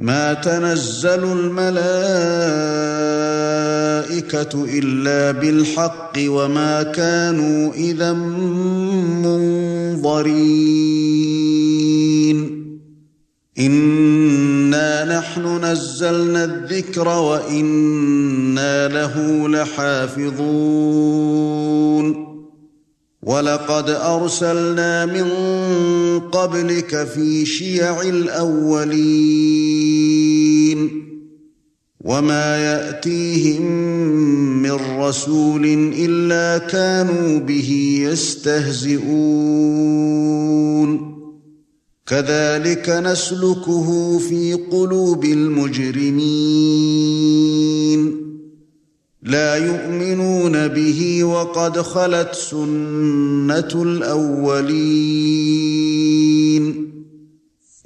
ما تنزل الملائكة إلا بالحق وما كانوا إذا منظرين. إنا نحن نزلنا الذكر وإنا له لحافظون. وَلَقَدْ أَرْسَلْنَا مِن قَبْلِكَ فِي شِيَعِ الْأَوَّلِينَ. وَمَا يَأْتِيهِم مِّن رَّسُولٍ إِلَّا كَانُوا بِهِ يَسْتَهْزِئُونَ كَذَلِكَ نَسْلُكُهُ فِي قُلُوبِ الْمُجْرِمِينَ لا يؤمنون به وقد خلت سنه الاولين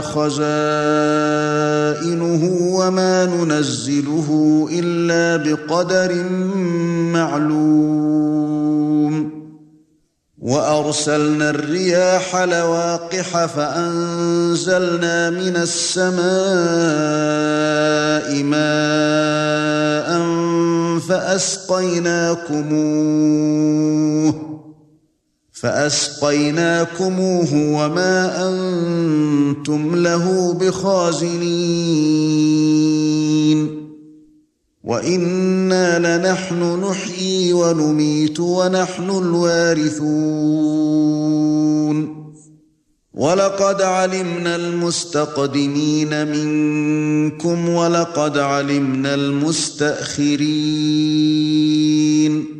خَزَائِنُهُ وَمَا نُنَزِّلُهُ إِلَّا بِقَدَرٍ مَّعْلُومٍ. وأرسلنا الرياح لواقح فأنزلنا من السماء ماء فأسقيناكموه. فأسقيناكموه وما أنتم له بخازنين. وَإِنَّا لَنَحْنُ نُحْيِي وَنُمِيتُ وَنَحْنُ الْوَارِثُونَ. وَلَقَدْ عَلِمْنَا الْمُسْتَقْدِمِينَ مِنكُمْ وَلَقَدْ عَلِمْنَا الْمُسْتَأْخِرِينَ.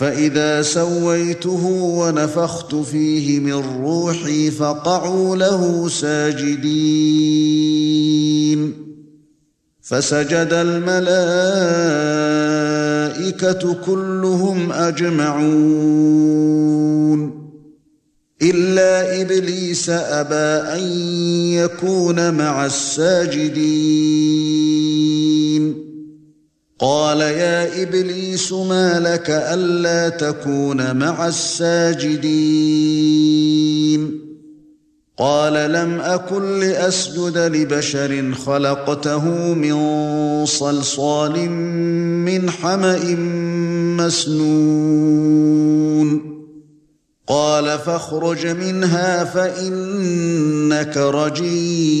فإذا سويته ونفخت فيه من روحي فقعوا له ساجدين. فسجد الملائكة كلهم أجمعون. إلا إبليس أبى أن يكون مع الساجدين. قال يا إبليس ما لك ألا تكون مع الساجدين؟ قال لم أكن لأسجد لبشر خلقته من صلصال من حمأ مسنون. قال فاخرج منها فإنك رجيم.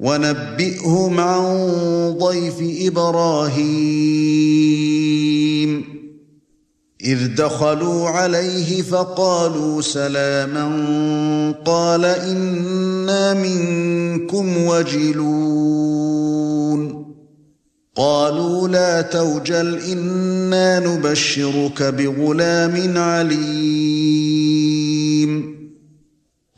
ونبئهم عن ضيف إبراهيم. إذ دخلوا عليه فقالوا سلاما قال إنا منكم وجلون. قالوا لا توجل إنا نبشرك بغلام عليم.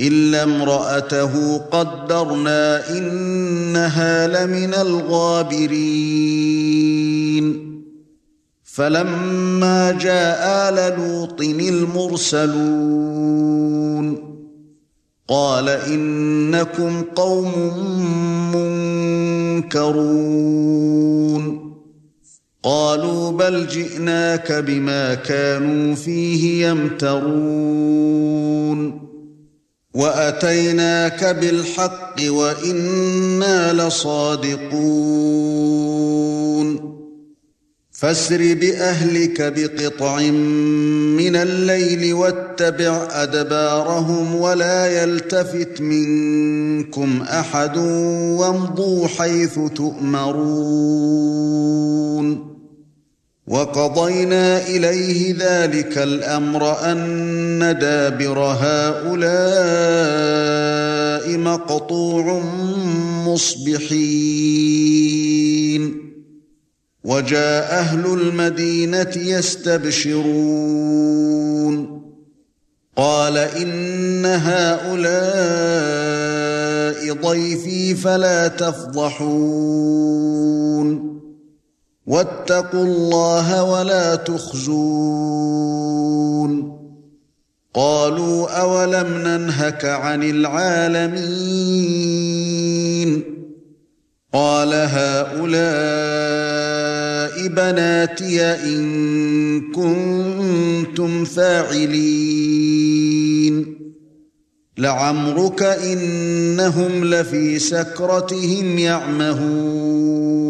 إلا امرأته قدرنا إنها لمن الغابرين. فلما جاء آل لوط المرسلون قال إنكم قوم منكرون. قالوا بل جئناك بما كانوا فيه يمترون. واتيناك بالحق وأنا لصادقون فاسر باهلك بقطع من الليل واتبع ادبارهم ولا يلتفت منكم احد وامضوا حيث تؤمرون وقضينا إليه ذلك الأمر أن دابر هؤلاء مقطوع مصبحين. وجاء أهل المدينة يستبشرون. قال إن هؤلاء ضيفي فلا تفضحون. واتقوا الله ولا تخزون. قالوا أولم ننهك عن العالمين؟ قال هؤلاء بناتي إن كنتم فاعلين. لعمرك إنهم لفي سكرتهم يعمهون.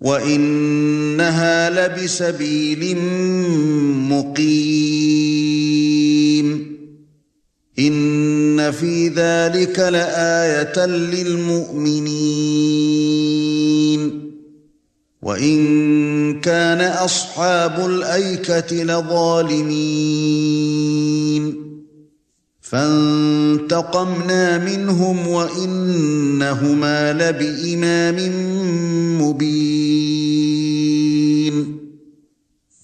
وإنها لبسبيل مقيم. إن في ذلك لآية للمؤمنين. وإن كان أصحاب الأيكة لظالمين. فانتقمنا منهم وإنهما لبإمام مبين.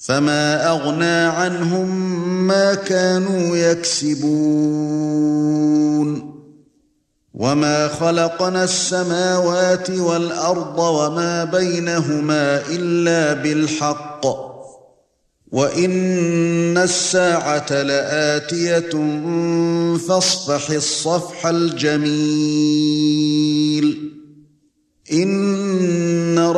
فما اغنى عنهم ما كانوا يكسبون وما خلقنا السماوات والارض وما بينهما الا بالحق وان الساعة لاتيه فاصفح الصفح الجميل ان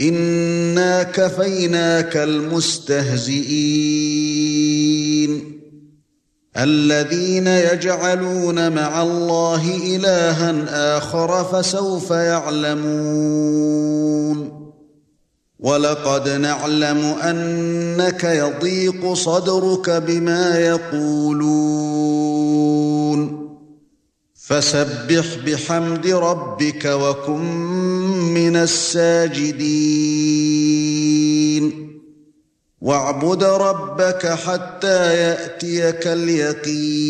انا كفيناك المستهزئين الذين يجعلون مع الله الها اخر فسوف يعلمون ولقد نعلم انك يضيق صدرك بما يقولون فسبح بحمد ربك وكن من الساجدين. واعبد ربك حتى يأتيك اليقين.